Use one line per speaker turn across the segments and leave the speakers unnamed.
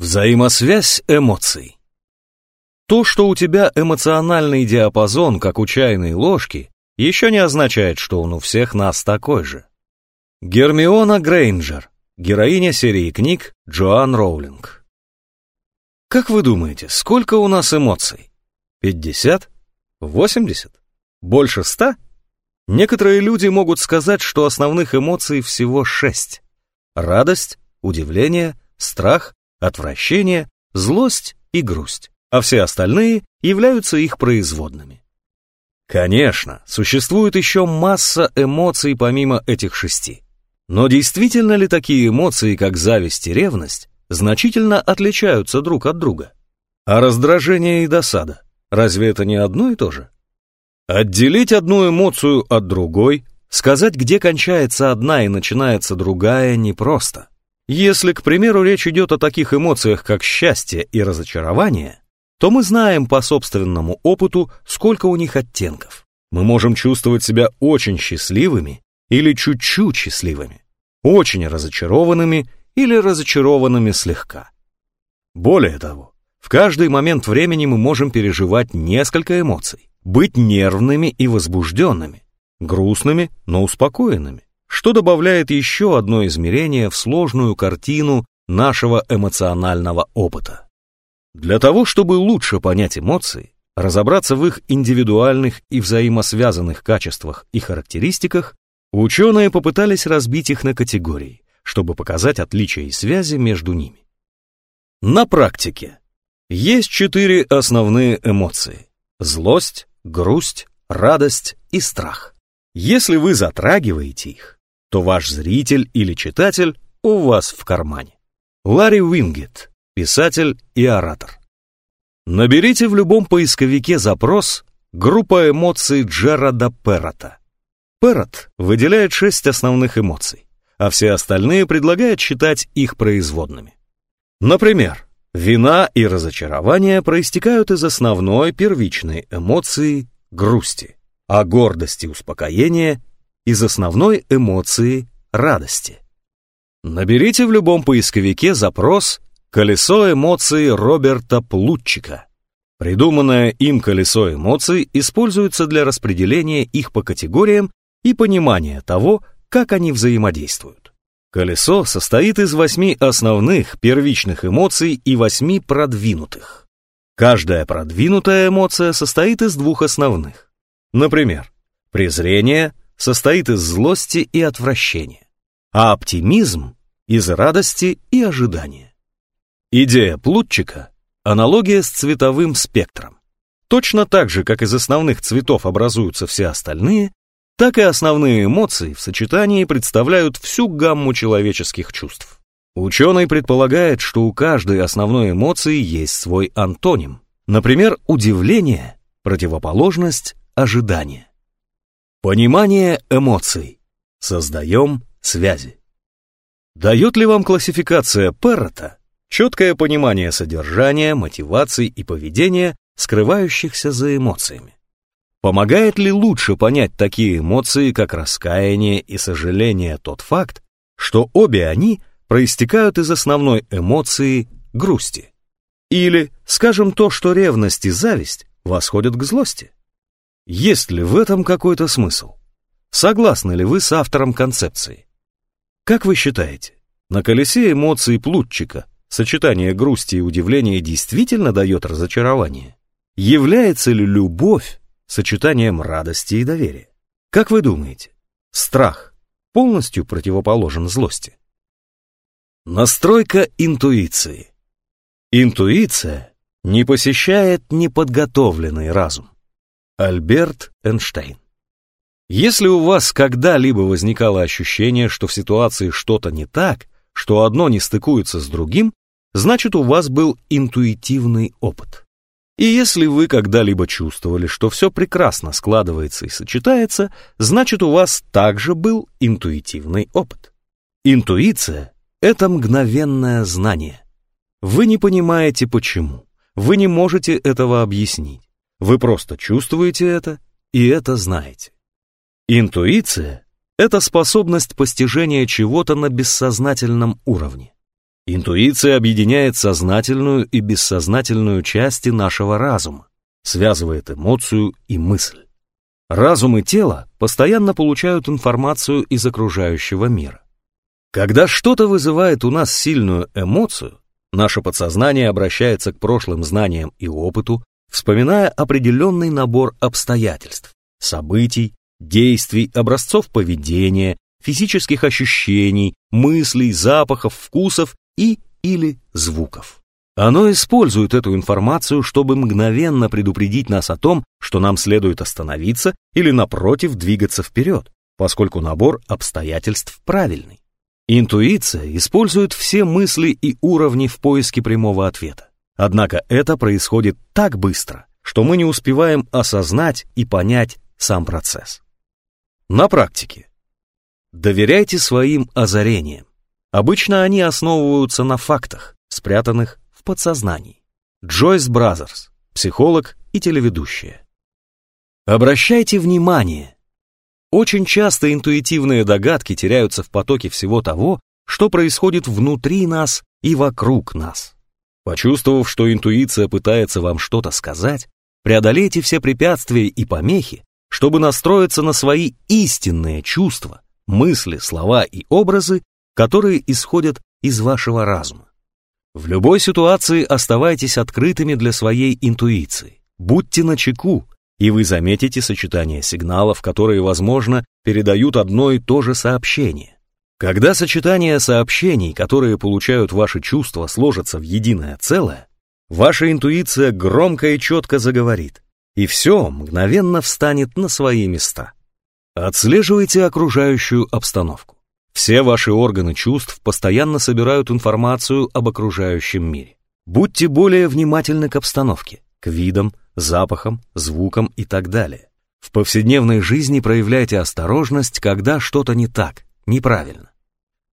Взаимосвязь эмоций. То, что у тебя эмоциональный диапазон, как у чайной ложки, еще не означает, что он у всех нас такой же. Гермиона Грейнджер, героиня серии книг Джоан Роулинг. Как вы думаете, сколько у нас эмоций? 50? 80? Больше 100? Некоторые люди могут сказать, что основных эмоций всего шесть. Радость, удивление, страх, отвращение, злость и грусть, а все остальные являются их производными. Конечно, существует еще масса эмоций помимо этих шести. Но действительно ли такие эмоции, как зависть и ревность, значительно отличаются друг от друга? А раздражение и досада, разве это не одно и то же? Отделить одну эмоцию от другой, сказать, где кончается одна и начинается другая, непросто. Если, к примеру, речь идет о таких эмоциях, как счастье и разочарование, то мы знаем по собственному опыту, сколько у них оттенков. Мы можем чувствовать себя очень счастливыми или чуть-чуть счастливыми, очень разочарованными или разочарованными слегка. Более того, в каждый момент времени мы можем переживать несколько эмоций, быть нервными и возбужденными, грустными, но успокоенными, что добавляет еще одно измерение в сложную картину нашего эмоционального опыта. Для того, чтобы лучше понять эмоции, разобраться в их индивидуальных и взаимосвязанных качествах и характеристиках, ученые попытались разбить их на категории, чтобы показать отличия и связи между ними. На практике есть четыре основные эмоции – злость, грусть, радость и страх. Если вы затрагиваете их, то ваш зритель или читатель у вас в кармане. Ларри Уингет, писатель и оратор. Наберите в любом поисковике запрос «Группа эмоций Джерада Перрота». Перрот выделяет шесть основных эмоций, а все остальные предлагает считать их производными. Например, вина и разочарование проистекают из основной первичной эмоции грусти, а гордость и успокоение из основной эмоции радости. Наберите в любом поисковике запрос «Колесо эмоций Роберта Плутчика». Придуманное им колесо эмоций используется для распределения их по категориям и понимания того, как они взаимодействуют. Колесо состоит из восьми основных первичных эмоций и восьми продвинутых. Каждая продвинутая эмоция состоит из двух основных. Например, презрение, состоит из злости и отвращения, а оптимизм — из радости и ожидания. Идея Плутчика — аналогия с цветовым спектром. Точно так же, как из основных цветов образуются все остальные, так и основные эмоции в сочетании представляют всю гамму человеческих чувств. Ученый предполагает, что у каждой основной эмоции есть свой антоним. Например, удивление – противоположность ожидания. Понимание эмоций. Создаем связи. Дает ли вам классификация Перрота четкое понимание содержания, мотиваций и поведения, скрывающихся за эмоциями? Помогает ли лучше понять такие эмоции, как раскаяние и сожаление, тот факт, что обе они проистекают из основной эмоции грусти? Или, скажем, то, что ревность и зависть восходят к злости? Есть ли в этом какой-то смысл? Согласны ли вы с автором концепции? Как вы считаете, на колесе эмоций Плутчика сочетание грусти и удивления действительно дает разочарование? Является ли любовь сочетанием радости и доверия? Как вы думаете, страх полностью противоположен злости? Настройка интуиции. Интуиция не посещает неподготовленный разум. Альберт Эйнштейн. Если у вас когда-либо возникало ощущение, что в ситуации что-то не так, что одно не стыкуется с другим, значит у вас был интуитивный опыт. И если вы когда-либо чувствовали, что все прекрасно складывается и сочетается, значит у вас также был интуитивный опыт. Интуиция — это мгновенное знание. Вы не понимаете почему, вы не можете этого объяснить. Вы просто чувствуете это и это знаете. Интуиция — это способность постижения чего-то на бессознательном уровне. Интуиция объединяет сознательную и бессознательную части нашего разума, связывает эмоцию и мысль. Разум и тело постоянно получают информацию из окружающего мира. Когда что-то вызывает у нас сильную эмоцию, наше подсознание обращается к прошлым знаниям и опыту, вспоминая определенный набор обстоятельств, событий, действий, образцов поведения, физических ощущений, мыслей, запахов, вкусов и или звуков. Оно использует эту информацию, чтобы мгновенно предупредить нас о том, что нам следует остановиться или, напротив, двигаться вперед, поскольку набор обстоятельств правильный. Интуиция использует все мысли и уровни в поиске прямого ответа. Однако это происходит так быстро, что мы не успеваем осознать и понять сам процесс. На практике. Доверяйте своим озарениям. Обычно они основываются на фактах, спрятанных в подсознании. Джойс Бразерс, психолог и телеведущая. Обращайте внимание. Очень часто интуитивные догадки теряются в потоке всего того, что происходит внутри нас и вокруг нас. Почувствовав, что интуиция пытается вам что-то сказать, преодолейте все препятствия и помехи, чтобы настроиться на свои истинные чувства, мысли, слова и образы, которые исходят из вашего разума. В любой ситуации оставайтесь открытыми для своей интуиции. Будьте начеку, и вы заметите сочетание сигналов, которые, возможно, передают одно и то же сообщение. Когда сочетание сообщений, которые получают ваши чувства, сложатся в единое целое, ваша интуиция громко и четко заговорит, и все мгновенно встанет на свои места. Отслеживайте окружающую обстановку. Все ваши органы чувств постоянно собирают информацию об окружающем мире. Будьте более внимательны к обстановке, к видам, запахам, звукам и так далее. В повседневной жизни проявляйте осторожность, когда что-то не так, неправильно.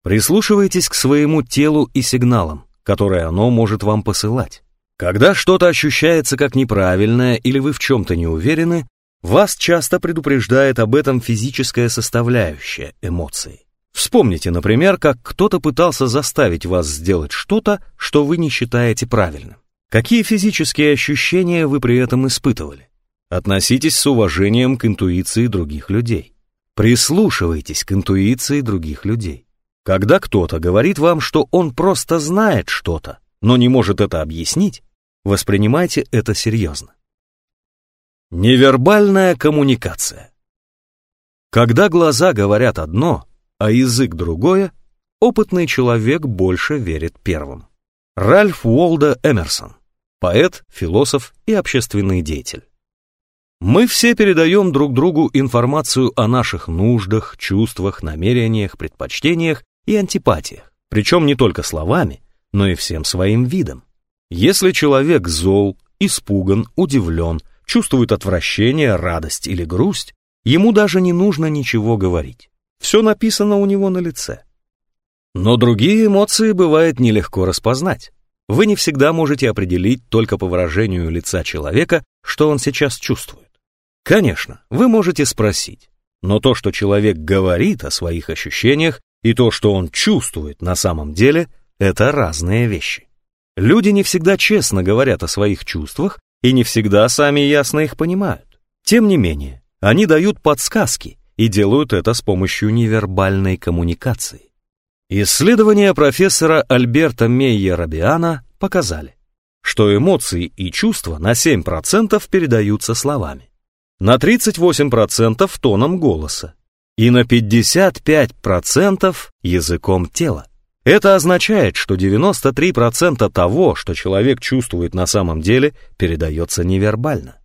Прислушивайтесь к своему телу и сигналам, которые оно может вам посылать. Когда что-то ощущается как неправильное или вы в чем-то не уверены, вас часто предупреждает об этом физическая составляющая эмоций. Вспомните, например, как кто-то пытался заставить вас сделать что-то, что вы не считаете правильным. Какие физические ощущения вы при этом испытывали? Относитесь с уважением к интуиции других людей. Прислушивайтесь к интуиции других людей. Когда кто-то говорит вам, что он просто знает что-то, но не может это объяснить, воспринимайте это серьезно. Невербальная коммуникация. Когда глаза говорят одно, а язык другое, опытный человек больше верит первым. Ральф Уолда Эмерсон, поэт, философ и общественный деятель. Мы все передаем друг другу информацию о наших нуждах, чувствах, намерениях, предпочтениях и антипатиях, причем не только словами, но и всем своим видом. Если человек зол, испуган, удивлен, чувствует отвращение, радость или грусть, ему даже не нужно ничего говорить. Все написано у него на лице. Но другие эмоции бывает нелегко распознать. Вы не всегда можете определить только по выражению лица человека, что он сейчас чувствует. Конечно, вы можете спросить, но то, что человек говорит о своих ощущениях, и то, что он чувствует на самом деле, это разные вещи. Люди не всегда честно говорят о своих чувствах и не всегда сами ясно их понимают. Тем не менее, они дают подсказки и делают это с помощью невербальной коммуникации. Исследования профессора Альберта Мейера Биана показали, что эмоции и чувства на 7% передаются словами, на 38% тоном голоса и на 55% языком тела. Это означает, что 93% того, что человек чувствует на самом деле, передается невербально.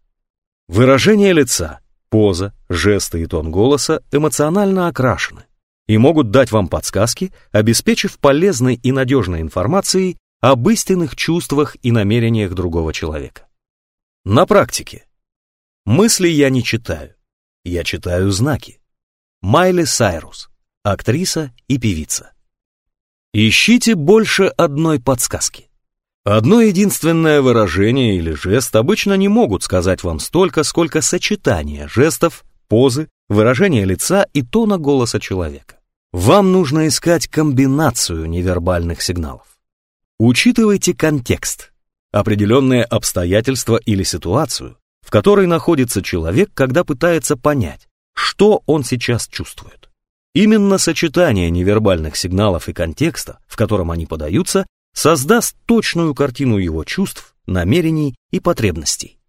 Выражение лица, поза, жесты и тон голоса эмоционально окрашены и могут дать вам подсказки, обеспечив полезной и надежной информацией об истинных чувствах и намерениях другого человека. На практике. Мысли я не читаю. Я читаю знаки. Майли Сайрус, актриса и певица. Ищите больше одной подсказки. Одно единственное выражение или жест обычно не могут сказать вам столько, сколько сочетание жестов, позы, выражения лица и тона голоса человека. Вам нужно искать комбинацию невербальных сигналов. Учитывайте контекст, определенные обстоятельства или ситуацию, в которой находится человек, когда пытается понять, что он сейчас чувствует. Именно сочетание невербальных сигналов и контекста, в котором они подаются, создаст точную картину его чувств, намерений и потребностей.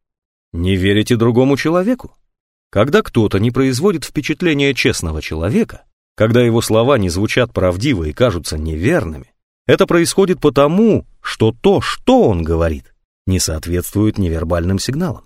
Не верите другому человеку? Когда кто-то не производит впечатление честного человека, когда его слова не звучат правдиво и кажутся неверными, это происходит потому, что то, что он говорит, не соответствует невербальным сигналам.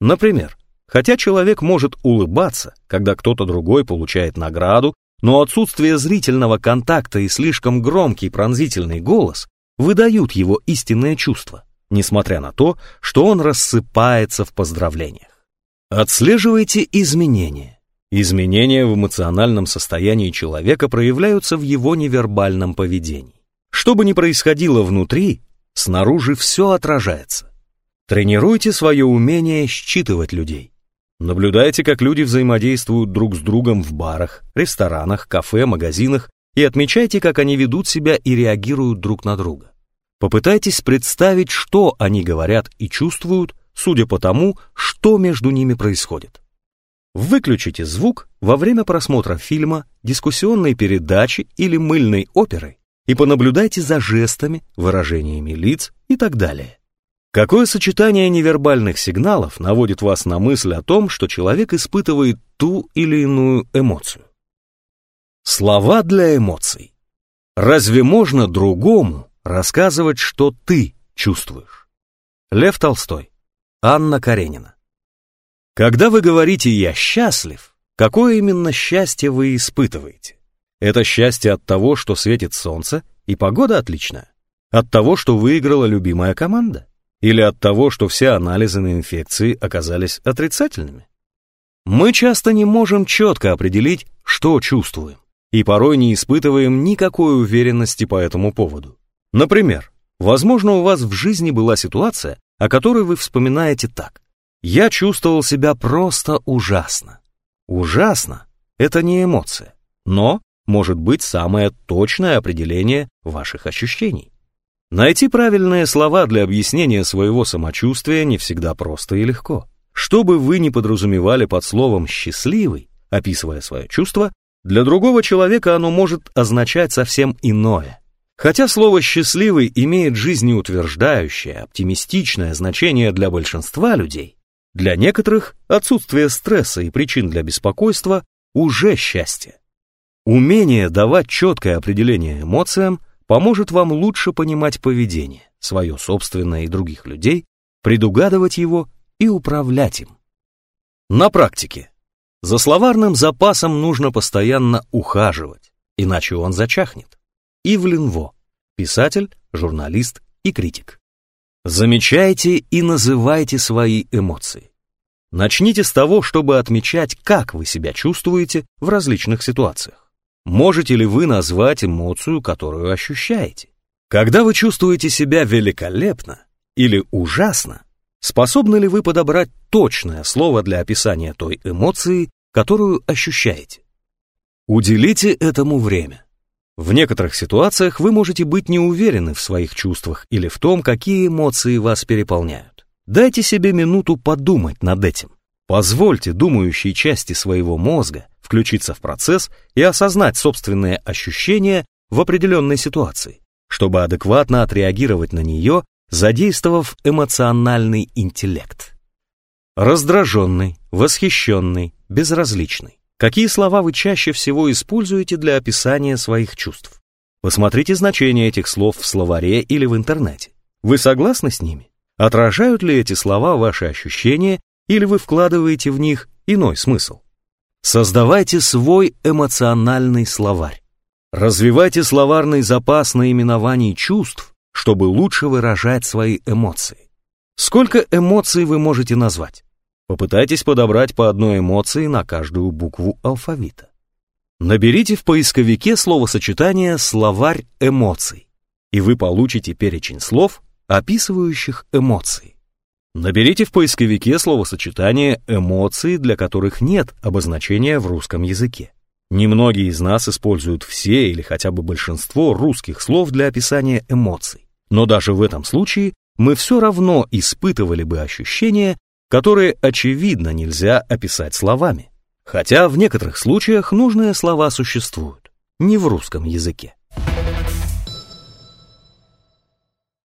Например, хотя человек может улыбаться, когда кто-то другой получает награду, но отсутствие зрительного контакта и слишком громкий пронзительный голос выдают его истинное чувство, несмотря на то, что он рассыпается в поздравлениях. Отслеживайте изменения. Изменения в эмоциональном состоянии человека проявляются в его невербальном поведении. Что бы ни происходило внутри, снаружи все отражается. Тренируйте свое умение считывать людей. Наблюдайте, как люди взаимодействуют друг с другом в барах, ресторанах, кафе, магазинах и отмечайте, как они ведут себя и реагируют друг на друга. Попытайтесь представить, что они говорят и чувствуют, судя по тому, что между ними происходит. Выключите звук во время просмотра фильма, дискуссионной передачи или мыльной оперы и понаблюдайте за жестами, выражениями лиц и так далее. Какое сочетание невербальных сигналов наводит вас на мысль о том, что человек испытывает ту или иную эмоцию? Слова для эмоций. Разве можно другому рассказывать, что ты чувствуешь? Лев Толстой. Анна Каренина. Когда вы говорите «я счастлив», какое именно счастье вы испытываете? Это счастье от того, что светит солнце и погода отличная? От того, что выиграла любимая команда? Или от того, что все анализы на инфекции оказались отрицательными? Мы часто не можем четко определить, что чувствуем, и порой не испытываем никакой уверенности по этому поводу. Например, возможно, у вас в жизни была ситуация, о которой вы вспоминаете так. «Я чувствовал себя просто ужасно». Ужасно — это не эмоция, но может быть самое точное определение ваших ощущений. Найти правильные слова для объяснения своего самочувствия не всегда просто и легко. Что бы вы ни подразумевали под словом «счастливый», описывая свое чувство, для другого человека оно может означать совсем иное. Хотя слово «счастливый» имеет жизнеутверждающее, оптимистичное значение для большинства людей, для некоторых отсутствие стресса и причин для беспокойства уже счастье. Умение давать четкое определение эмоциям поможет вам лучше понимать поведение, свое собственное и других людей, предугадывать его и управлять им. На практике. За словарным запасом нужно постоянно ухаживать, иначе он зачахнет. Ивлин Во, писатель, журналист и критик. Замечайте и называйте свои эмоции. Начните с того, чтобы отмечать, как вы себя чувствуете в различных ситуациях. Можете ли вы назвать эмоцию, которую ощущаете? Когда вы чувствуете себя великолепно или ужасно, способны ли вы подобрать точное слово для описания той эмоции, которую ощущаете? Уделите этому время. В некоторых ситуациях вы можете быть не уверены в своих чувствах или в том, какие эмоции вас переполняют. Дайте себе минуту подумать над этим. Позвольте думающей части своего мозга включиться в процесс и осознать собственные ощущения в определенной ситуации, чтобы адекватно отреагировать на нее, задействовав эмоциональный интеллект. Раздраженный, восхищенный, безразличный. Какие слова вы чаще всего используете для описания своих чувств? Посмотрите значение этих слов в словаре или в интернете. Вы согласны с ними? Отражают ли эти слова ваши ощущения или вы вкладываете в них иной смысл? Создавайте свой эмоциональный словарь. Развивайте словарный запас наименований чувств, чтобы лучше выражать свои эмоции. Сколько эмоций вы можете назвать? Попытайтесь подобрать по одной эмоции на каждую букву алфавита. Наберите в поисковике словосочетание «словарь эмоций», и вы получите перечень слов, описывающих эмоции. Наберите в поисковике словосочетание «эмоции», для которых нет обозначения в русском языке. Немногие из нас используют все или хотя бы большинство русских слов для описания эмоций. Но даже в этом случае мы все равно испытывали бы ощущения, которые, очевидно, нельзя описать словами. Хотя в некоторых случаях нужные слова существуют, не в русском языке.